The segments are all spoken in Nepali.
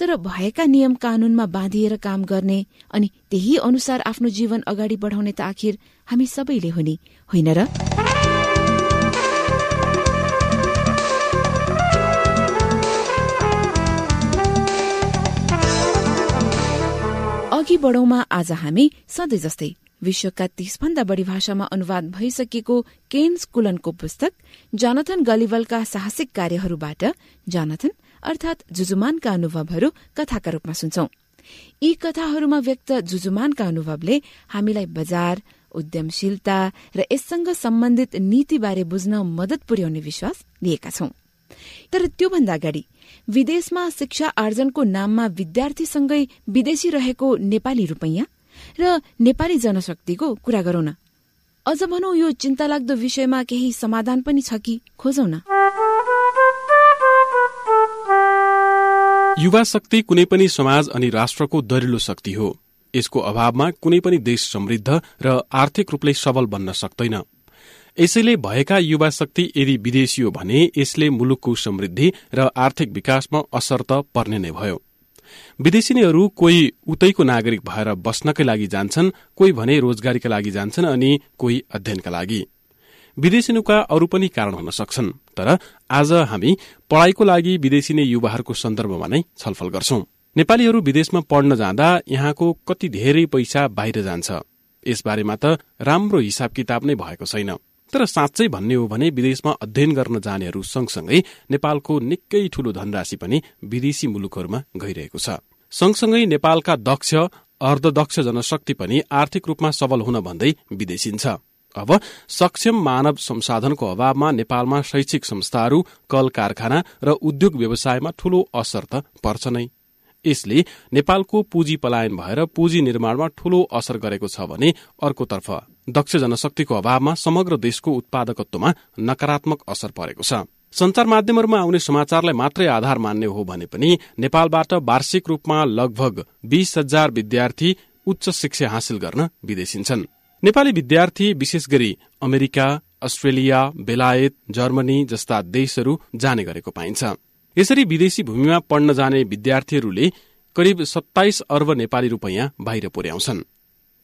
तर भएका नियम कानूनमा बाँधिएर काम गर्ने अनि त्यही अनुसार आफ्नो जीवन अगाडि बढाउने त आखिर हामी सबैले हो नि होइन र? अघि बढौँमा आज हामी सधैँ जस्तै विश्वका तीसभन्दा बढ़ी भाषामा अनुवाद भइसकेको केन्स कुलनको पुस्तक जनथन गलिवलका साहसिक कार्यहरूबाट। जनथन अर्थात जुजुमानका अनुभवहरू कथाका रूपमा सुन्छौं। यी कथाहरूमा व्यक्त जुजुमानका अनुभवले हामीलाई बजार उद्यमशीलता र यससँग सम्बन्धित नीतिबारे बुझ्न मदत पुर्याउने विश्वास लिएका छौं। तर त्योभन्दा अगाडि विदेशमा शिक्षा आर्जनको नाममा विद्यार्थीसँगै विदेशी रहेको नेपाली रूपैयाँ र नेपाली जनशक्तिको कुरा गरौं न। अझ भनौं यो चिन्तालाग्दो विषयमा केही समाधान पनि छ कि? खोजौं न। युवा शक्ति कुनै पनि समाज अनि राष्ट्रको दरिलो शक्ति हो। यसको अभावमा कुनै पनि देश समृद्ध र आर्थिक रूपले सबल बन्न सक्दैन। यसैले भएका युवा शक्ति यदि विदेशी हो भने यसले मुलुकको समृद्धि र आर्थिक विकासमा असर त पर्ने नै भयो। विदेशीनीहरू कोही उतैको नागरिक भएर बस्नकै लागि जान्छन् कोही भने रोजगारीका लागि जान्छन् अनि कोही अध्ययनका लागि। विदेशिनुका अरू पनि कारण हुन सक्छन्। तर आज हामी पढ़ाईको लागि विदेशी युवाहरूको सन्दर्भमा नै छलफल गर्छौं। नेपालीहरू विदेशमा पढ्न जाँदा यहाँको कति धेरै पैसा बाहिर जान्छ यसबारेमा त राम्रो हिसाब किताब नै भएको छैन। तर साँच्चै भन्ने हो भने विदेशमा अध्ययन गर्न जानेहरू सँगसँगै नेपालको निकै ठूलो धनराशि पनि विदेशी मुलुकहरूमा गइरहेको छ। सँगसँगै नेपालका दक्ष अर्धदक्ष जनशक्ति पनि आर्थिक रूपमा सबल हुन भन्दै विदेशिन्छ। अब सक्षम मानव संसाधनको अभावमा नेपालमा शैक्षिक संस्थाहरू कल कारखाना र उद्योग व्यवसायमा ठूलो असर त पर्छ नै। यसले नेपालको पुँजी पलायन भएर पुँजी निर्माणमा ठूलो असर गरेको छ भने अर्कोतर्फ दक्ष जनशक्तिको अभावमा समग्र देशको उत्पादकत्वमा नकारात्मक असर परेको छ। संचार माध्यमहरूमा आउने समाचारलाई मात्रै आधार मान्ने हो भने पनि नेपालबाट वार्षिक रूपमा लगभग बीस हजार विद्यार्थी उच्च शिक्षा हासिल गर्न विदेशिन्छन्। नेपाली विद्यार्थी विशेष गरी अमेरिका अस्ट्रेलिया बेलायत जर्मनी जस्ता देशहरू जाने गरेको पाइन्छ। यसरी विदेशी भूमिमा पढ्न जाने विद्यार्थीहरूले करिब सत्ताइस अर्ब नेपाली रूपैयाँ बाहिर पुर्याउँछन्।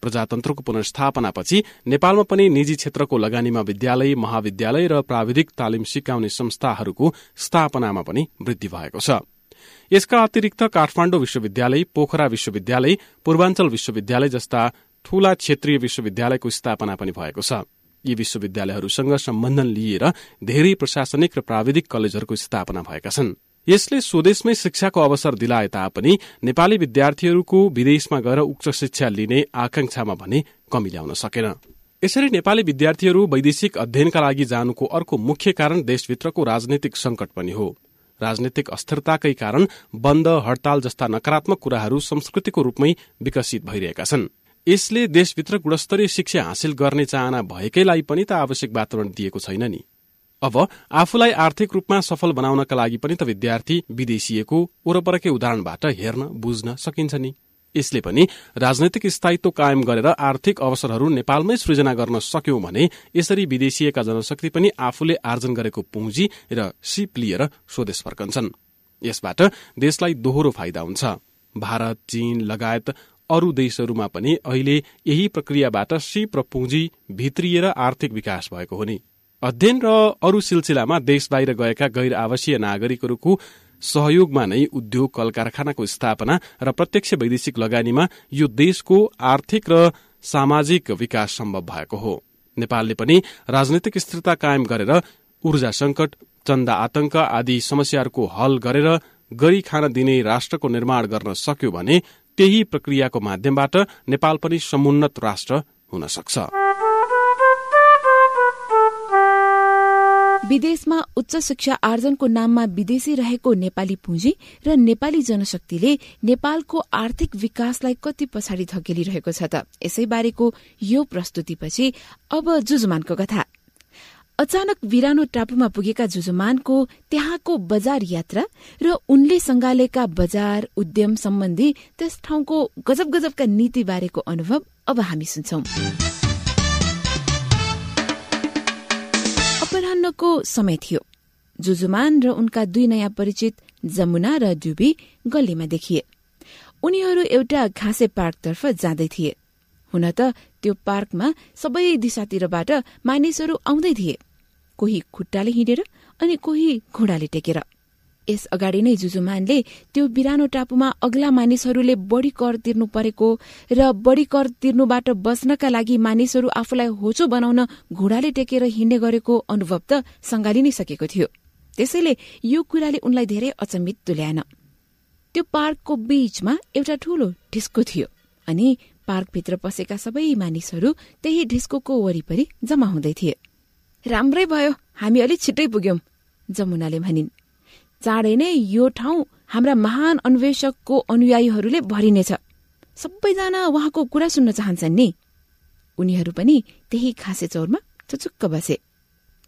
प्रजातन्त्रको पुनर्स्थापनापछि नेपालमा पनि निजी क्षेत्रको लगानीमा विद्यालय महाविद्यालय र प्राविधिक तालिम सिकाउने संस्थाहरूको स्थापनामा पनि वृद्धि भएको छ। यसका अतिरिक्त काठमाण्डु विश्वविद्यालय पोखरा विश्वविद्यालय पूर्वाञ्चल विश्वविद्यालय जस्ता ठूला क्षेत्रीय विश्वविद्यालयको स्थापना पनि भएको छ। यी विश्वविद्यालयहरूसँग सम्बन्धन लिएर धेरै प्रशासनिक र प्राविधिक कलेजहरूको स्थापना भएका छन्। यसले स्वदेशमै शिक्षाको अवसर दिलाए तापनि नेपाली विद्यार्थीहरूको विदेशमा गएर उच्च शिक्षा लिने आकांक्षामा भने कमी ल्याउन सकेन। यसरी नेपाली विद्यार्थीहरू वैदेशिक अध्ययनका लागि जानुको अर्को मुख्य कारण देशभित्रको राजनैतिक संकट पनि हो। राजनैतिक अस्थिरताकै कारण बन्द हड़ताल जस्ता नकारात्मक कुराहरू संस्कृतिको रूपमै विकसित भइरहेका छन्। यसले देशभित्र गुणस्तरीय शिक्षा हासिल गर्ने चाहना भएकैलाई पनि त आवश्यक वातावरण दिएको छैन नि। अब आफूलाई आर्थिक रूपमा सफल बनाउनका लागि पनि त विद्यार्थी विदेशिएको वरपरकै उदाहरणबाट हेर्न बुझ्न सकिन्छ नि। यसले पनि राजनैतिक स्थायित्व कायम गरेर आर्थिक अवसरहरू नेपालमै सृजना गर्न सक्यौं भने यसरी विदेशिएका जनशक्ति पनि आफूले आर्जन गरेको पुँजी र सिप लिएर स्वदेश फर्कन्छन्। यसबाट देशलाई दोहोरो फाइदा हुन्छ। भारत चीन लगायत अरू देशहरूमा पनि अहिले यही प्रक्रियाबाट सिप र पुँजी भित्रिएर आर्थिक विकास भएको हो नि। अध्ययन र अरू सिलसिलामा देश बाहिर गएका गैर आवासीय नागरिकहरूको सहयोगमा नै उद्योग कल कारखानाको स्थापना र प्रत्यक्ष वैदेशिक लगानीमा यो देशको आर्थिक र सामाजिक विकास सम्भव भएको हो। नेपालले पनि राजनैतिक स्थिरता कायम गरेर ऊर्जा संकट चन्दा आतंक आदि समस्याहरूको हल गरेर गरी खान दिने राष्ट्रको निर्माण गर्न सक्यो भने त्यही प्रक्रियाको माध्यमबाट नेपाल पनि समुन्नत राष्ट्र हुन सक्छ। विदेशमा उच्च शिक्षा आर्जनको नाममा विदेशी रहेको नेपाली पुँजी र नेपाली जनशक्तिले नेपालको आर्थिक विकासलाई कति पछाडि धकेलिरहेको छ त यसैबारेको यो प्रस्तुतिपछि अब जुजुमानको कथा। अचानक विरानो टापुमा पुगेका जुजुमानको त्यहाँको बजार यात्रा र उनले संगालेका बजार उद्यम सम्बन्धी त्यस ठाउँको गजब गजबका नीति बारेको अनुभव अब हामी सुन्छौं। अपरान्नको समय थियो। जुजुमान र उनका दुई नयाँ परिचित जमुना र डुबी गल्लीमा देखिए। उनीहरू एउटा घाँसे पार्कतर्फ जाँदै थिए। हुन त त्यो पार्कमा सबै दिशातिरबाट मानिसहरू आउँदै थिए। कोही खुट्टाले हिँडेर अनि कोही घोडाले टेकेर। यस अगाडि नै जुजुमानले त्यो बिरानो टापुमा अग्ला मानिसहरूले बढ़ी कर तिर्नु परेको र बढ़ी कर तिर्नुबाट बच्नका लागि मानिसहरू आफूलाई होचो बनाउन घोडाले टेकेर हिँड्ने गरेको अनुभव त संगाली नै सकेको थियो। त्यसैले यो कुराले उनलाई धेरै अचम्मित तुल्याएन। त्यो पार्कको बीचमा एउटा ठूलो ढिस्को थियो अनि पार्कभित्र पसेका सबै मानिसहरू त्यही ढिस्कोको वरिपरि जम्मा हुँदै थिए। राम्रै भयो। हामी अलिक छिट्टै पुग्यौं जमुनाले भनिन्। चाँडै नै यो ठाउँ हाम्रा महान अन्वेषकको अनुयायीहरूले भरिनेछ। सबैजना उहाँको कुरा सुन्न चाहन्छन् नि। उनीहरू पनि त्यही खासे चौरमा चुचुक्क बसे।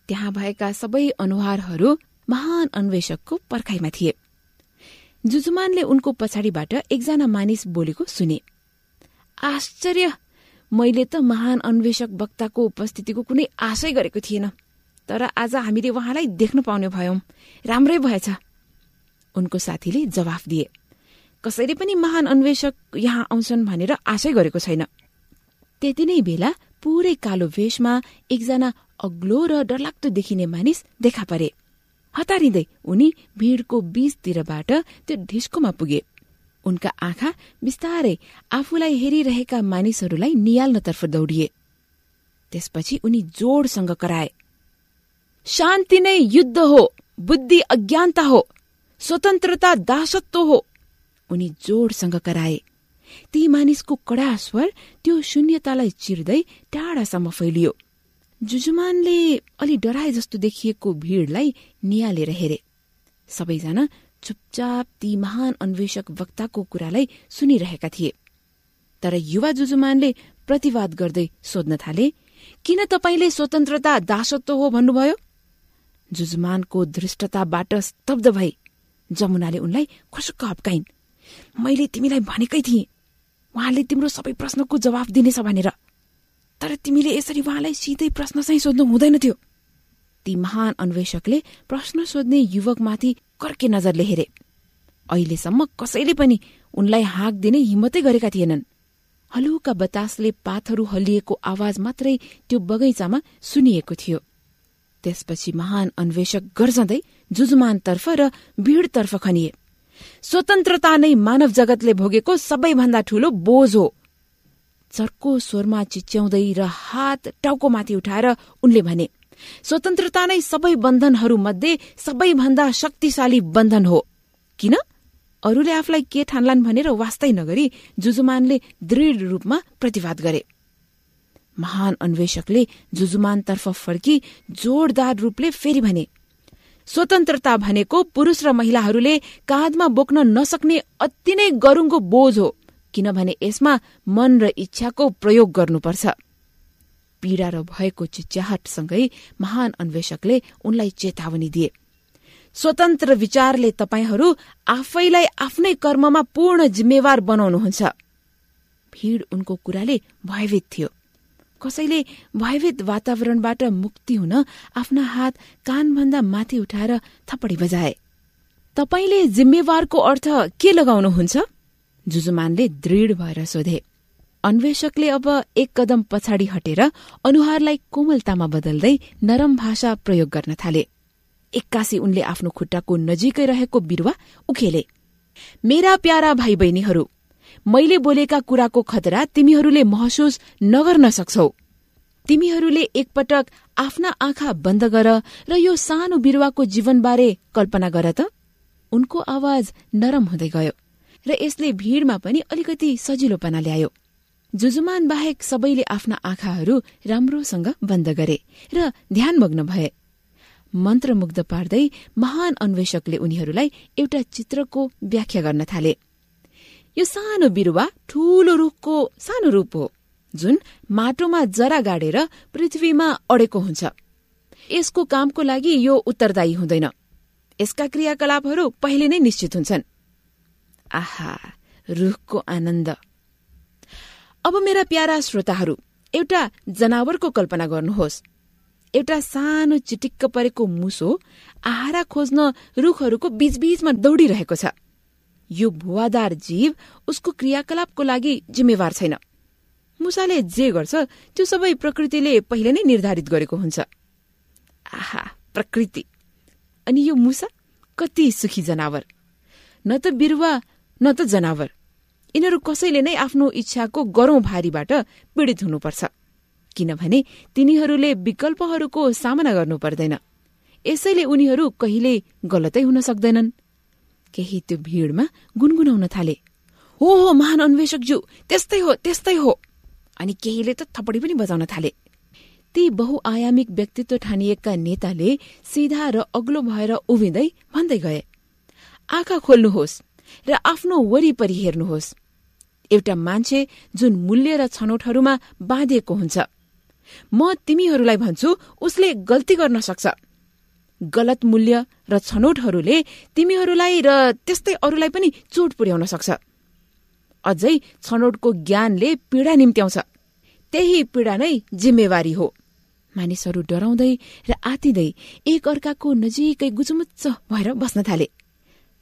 त्यहाँ भएका सबै अनुहारहरू महान अन्वेषकको पर्खाइमा थिए। जुजुमानले उनको पछाडिबाट एकजना मानिस बोलेको सुने। आश्चर्य! मैले त महान अन्वेषक वक्ताको उपस्थितिको कुनै आशै गरेको थिएन। तर आज हामीले उहाँलाई देख्न पाउने भयौं। राम्रै भएछ। उनको साथीले जवाफ दिए। कसैले पनि महान अन्वेषक यहाँ आउँछन् भनेर आशै गरेको छैन। त्यति नै बेला पूरै कालो वेशमा एकजना अग्लो र डरलाग्दो देखिने मानिस देखा परे। हतारिँदै उनी भीड़को बीचतिरबाट त्यो ढिस्कोमा पुगे। उनका आँखा बिस्तारै आफूलाई हेरिरहेका मानिसहरूलाई निहाल्नतर्फ दौडिए। त्यसपछि उनी जोडसँग कराए शान्ति नै युद्ध हो बुद्धि अज्ञानता हो स्वतन्त्रता दासत्व हो। उनी जोडसँग कराए। ती मानिसको कडा स्वर त्यो शून्यतालाई चिर्दै टाढासम्म फैलियो। जुजुमानले अलि डराए जस्तो देखिएको भीड़लाई निहालेर हेरे। सबैजना चुपचाप ती महान अन्वेषक वक्ताको कुरालाई सुनिरहेका थिए। तर युवा जुजुमानले प्रतिवाद गर्दै सोध्न थाले किन तपाईँले स्वतन्त्रता दासत्व हो भन्नुभयो? जुजुमानको धृष्टताबाट स्तब्ध भई जमुनाले उनलाई खुसुक्क हप्काइन् मैले तिमीलाई भनेकै थिएँ उहाँले तिम्रो सबै प्रश्नको जवाफ दिनेछ भनेर। तर तिमीले यसरी उहाँलाई सिधै प्रश्न चाहिँ सोध्नु हुँदैन थियो। ती महान अन्वेषकले प्रश्न सोध्ने युवकमाथि कर्के नजरले हेरे। अहिलेसम्म कसैले पनि उनलाई हाक दिने हिम्मतै गरेका थिएनन्। हलुका बतासले पातहरू हल्लिएको आवाज मात्रै त्यो बगैँचामा सुनिएको थियो। त्यसपछि महान अन्वेषक गर्जँदै जुजुमानतर्फ र भीड़तर्फ खनिए। स्वतन्त्रता नै मानव जगतले भोगेको सबैभन्दा ठूलो बोझ हो। चर्को स्वरमा चिच्याउँदै र हात टाउकोमाथि उठाएर उनले भने स्वतन्त्रता नै सबै बन्धनहरू मध्ये सबैभन्दा शक्तिशाली बन्धन हो। किन? अरूले आफूलाई के ठान्लान् भनेर वास्तै नगरी जुजुमानले दृढ रूपमा प्रतिवाद गरे। महान अन्वेषकले जुजुमानतर्फ फर्की जोरदार रूपले फेरि भने स्वतन्त्रता भनेको पुरूष र महिलाहरूले काँधमा बोक्न नसक्ने अति नै गरुङको बोझ हो किनभने यसमा मन र इच्छाको प्रयोग गर्नुपर्छ। पीड़ा र भएको चिच्याहटसँगै महान अन्वेषकले उनलाई चेतावनी दिए। स्वतन्त्र विचारले तपाईहरू आफैलाई आफ्नै कर्ममा पूर्ण जिम्मेवार बनाउनुहुन्छ। भीड़ उनको कुराले भयभीत थियो। कसैले भयभीत वातावरणबाट मुक्ति हुन आफ्ना हात कानभन्दा माथि उठाएर थपडी बजाए। तपाईँले जिम्मेवारको अर्थ के लगाउनुहुन्छ? जुजुमानले दृढ भएर सोधे। अन्वेषकले अब एक कदम पछाडि हटेर अनुहारलाई कोमलतामा बदल्दै नरम भाषा प्रयोग गर्न थाले। एक्कासी उनले आफ्नो खुट्टाको नजिकै रहेको बिरुवा उखेले। मेरा प्यारा भाइ बहिनीहरू मैले बोलेका कुराको खतरा तिमीहरूले महसुस नगर्न सक्छौ। तिमीहरूले एकपटक आफ्ना आँखा बन्द गर र यो सानो बिरुवाको जीवनबारे कल्पना गर त। उनको आवाज नरम हुँदै गयो र यसले भीड़मा पनि अलिकति सजिलोपना ल्यायो। जुजुमान बाहेक सबैले आफ्ना आँखाहरू राम्रोसँग बन्द गरे र ध्यानमग्न भए। मन्त्रमुग्ध पार्दै महान अन्वेषकले उनीहरूलाई एउटा चित्रको व्याख्या गर्न थाले। यो सानो बिरुवा ठूलो रूखको सानो रूप हो जुन माटोमा जरा गाडेर पृथ्वीमा अडेको हुन्छ। यसको कामको लागि यो उत्तरदायी हुँदैन। यसका क्रियाकलापहरू पहिले नै निश्चित हुन्छन्। आहा रूखको आनन्द। अब मेरा प्यारा श्रोताहरू एउटा जनावरको कल्पना गर्नुहोस्। एउटा सानो चिटिक्क परेको मुसो आहारा खोज्न रूखहरूको बीचबीचमा दौडिरहेको छ। यो भुवादार जीव उसको क्रियाकलापको लागि जिम्मेवार छैन। मुसाले जे गर्छ त्यो सबै प्रकृतिले पहिले नै निर्धारित गरेको हुन्छ। आहा प्रकृति! अनि यो मुसा कति सुखी जनावर! न त बिरुवा न त जनावर! यिनीहरू कसैले नै आफ्नो इच्छाको गरौं भारीबाट पीड़ित हुनुपर्छ। किनभने तिनीहरूले विकल्पहरूको सामना गर्नु पर्दैन। यसैले उनीहरू कहिले गलतै हुन सक्दैनन्। केही त्यो भीड़मा गुनगुनाउन थाले। हो हो महान अन्वेषकज्यू त्यस्तै हो त्यस्तै हो। अनि केहीले त थपडी पनि बजाउन थाले। ती बहुआयामिक व्यक्तित्व ठानिएका नेताले सिधा र अग्लो भएर उभिँदै भन्दै गए आँखा खोल्नुहोस् र आफ्नो वरिपरि हेर्नुहोस्। एउटा मान्छे जुन मूल्य र छनौटहरूमा बाँधिएको हुन्छ। म तिमीहरूलाई भन्छु उसले गल्ती गर्न सक्छ। गलत मूल्य र छनौटहरूले तिमीहरूलाई र त्यस्तै अरूलाई पनि चोट पुर्याउन सक्छ। अझै छनौटको ज्ञानले पीड़ा निम्त्याउँछ। त्यही पीड़ा नै जिम्मेवारी हो। मानिसहरू डराउँदै र आतिँदै एक अर्काको नजिकै गुजुमुच्च भएर बस्न थाले।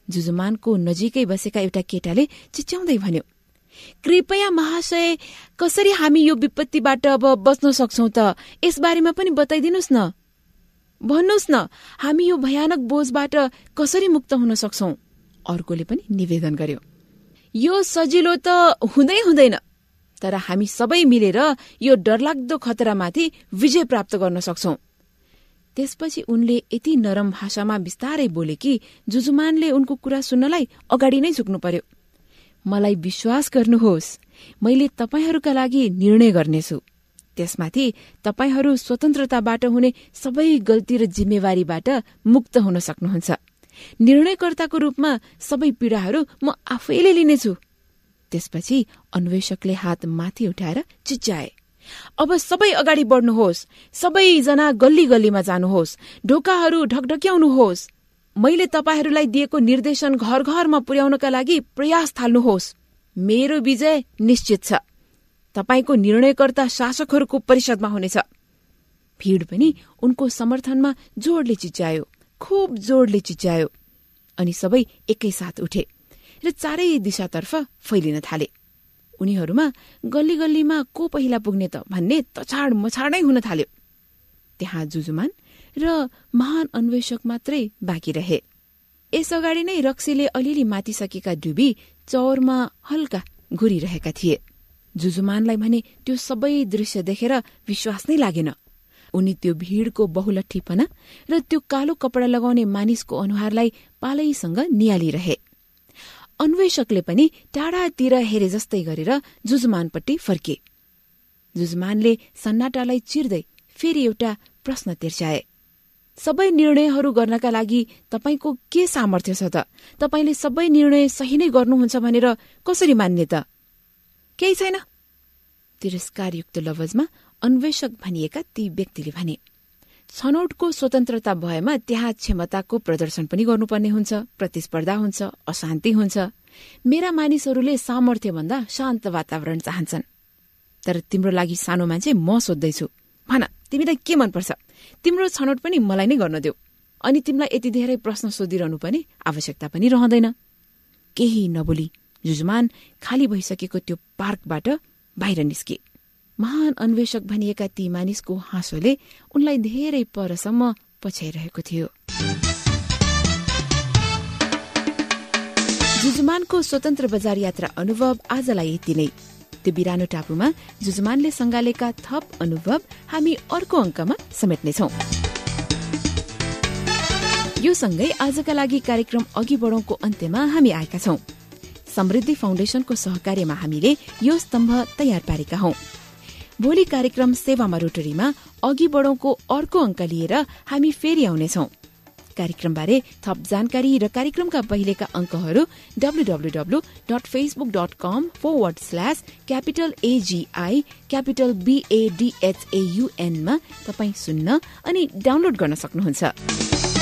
जुजुमानको नजिकै बसेका एउटा केटाले चिच्याउँदै भन्यो कृपया महाशय कसरी हामी यो विपत्तिबाट अब बच्न सक्छौ त? यसबारेमा पनि बताइदिनुहोस् न। भन्नुहोस् न हामी यो भयानक बोझबाट कसरी मुक्त हुन सक्छौ? अर्कोले पनि निवेदन गर्यो। यो सजिलो त हुँदै हुँदैन तर हामी सबै मिलेर यो डरलाग्दो खतरामाथि विजय प्राप्त गर्न सक्छौ। त्यसपछि उनले यति नरम भाषामा बिस्तारै बोले कि जुजुमानले उनको कुरा सुन्नलाई अगाडि नै झुक्नु पर्यो। मलाई विश्वास गर्नुहोस्। मैले तपाईँहरूका लागि निर्णय गर्नेछु। त्यसमाथि तपाईँहरू स्वतन्त्रताबाट हुने सबै गल्ती र जिम्मेवारीबाट मुक्त हुन सक्नुहुन्छ। निर्णयकर्ताको रूपमा सबै पीड़ाहरू म आफैले लिनेछु। त्यसपछि अन्वेषकले हात माथि उठाएर चिच्याए। अब सबै अगाडि बढ्नुहोस्। सबैजना गल्ली गल्लीमा जानुहोस्। ढोकाहरू ढकढक्याउनुहोस्। मैले तपाईँहरूलाई दिएको निर्देशन घर घरमा पुर्याउनका लागि प्रयास थाल्नुहोस्। मेरो विजय निश्चित छ। तपाईँको निर्णयकर्ता शासकहरूको परिषदमा हुनेछ। भीड़ पनि उनको समर्थनमा जोडले चिच्यायो खुब जोडले चिच्यायो। अनि सबै एकैसाथ उठे र चारै दिशातर्फ फैलिन थाले। उनीहरूमा गल्ली गल्लीमा को पहिला पुग्ने त भन्ने तछाड मछाडै हुन थाल्यो। त्यहाँ जुजुमान र महान अन्वेषक मात्रै बाँकी रहे। यसअगाडि नै रक्सीले अलिअलि मातिसकेका डुबी चौरमा हल्का घुरिरहेका थिए। जुजुमानलाई भने त्यो सबै दृश्य देखेर विश्वास नै लागेन। उनी त्यो भीड़को बहुलठीपना र त्यो कालो कपडा लगाउने मानिसको अनुहारलाई पालैसँग निहालिरहे अन्वेषकले पनि टाढातिर हेरे जस्तै गरेर जुजुमानपट्टि फर्के। जुजुमानले सन्नाटालाई चिर्दै फेरि एउटा प्रश्न तिर्स्याए सबै निर्णयहरू गर्नका लागि तपाईँको के सामर्थ्य छ त? तपाईँले सबै निर्णय सही नै गर्नुहुन्छ भनेर कसरी मान्ने त? केही छैन? तिरस्कारयुक्त लवजमा अन्वेषक भनिएका ती व्यक्तिले भने छनौटको स्वतन्त्रता भएमा त्यहाँ क्षमताको प्रदर्शन पनि गर्नुपर्ने हुन्छ प्रतिस्पर्धा हुन्छ अशान्ति हुन्छ। मेरा मानिसहरूले सामर्थ्य भन्दा शान्त वातावरण चाहन्छन्। तर तिम्रो लागि सानो मान्छे म सोध्दैछु भन। तिमीलाई के मनपर्छ? तिम्रो छनौट पनि मलाई नै गर्न देऊ। अनि तिमीलाई यति धेरै प्रश्न सोधिरहनु पनि आवश्यकता पनि रहँदैन। केही नबोली जुजमान खाली भइसकेको त्यो पार्कबाट बाहिर निस्के। महान अन्वेषक भनिएका ती मानिसको हाँसोले उनलाई धेरै परसम्म पछ्याइरहेको थियो। जुजुमानको स्वतन्त्र बजार यात्रा अनुभव आजलाई यति नै। त्यो बिरानो टापुमा जुजमानले संगालेका थप अनुभव हामी अर्को अङ्कमा समेट्नेछौ। यो सँगै आजका लागि कार्यक्रम अघि बढौँको अन्त्यमा हामी आएका छौं। समृद्धि फाउन्डेशनको सहकार्यमा हामीले यो स्तम्भ तयार पारेका हौ। भोलि कार्यक्रम सेवामा रोटरीमा अघि बढौंको अर्को अंक लिएर हामी फेरि आउनेछौ। कार्यक्रमबारे थप जानकारी र कार्यक्रमका पहिलेका अंकहरू WWW dot Facebook dot com forward slash capital AGI capital बीएडीएचएयूएनमा तपाई सुन्न अनि डाउनलोड गर्न सक्नुहुन्छ।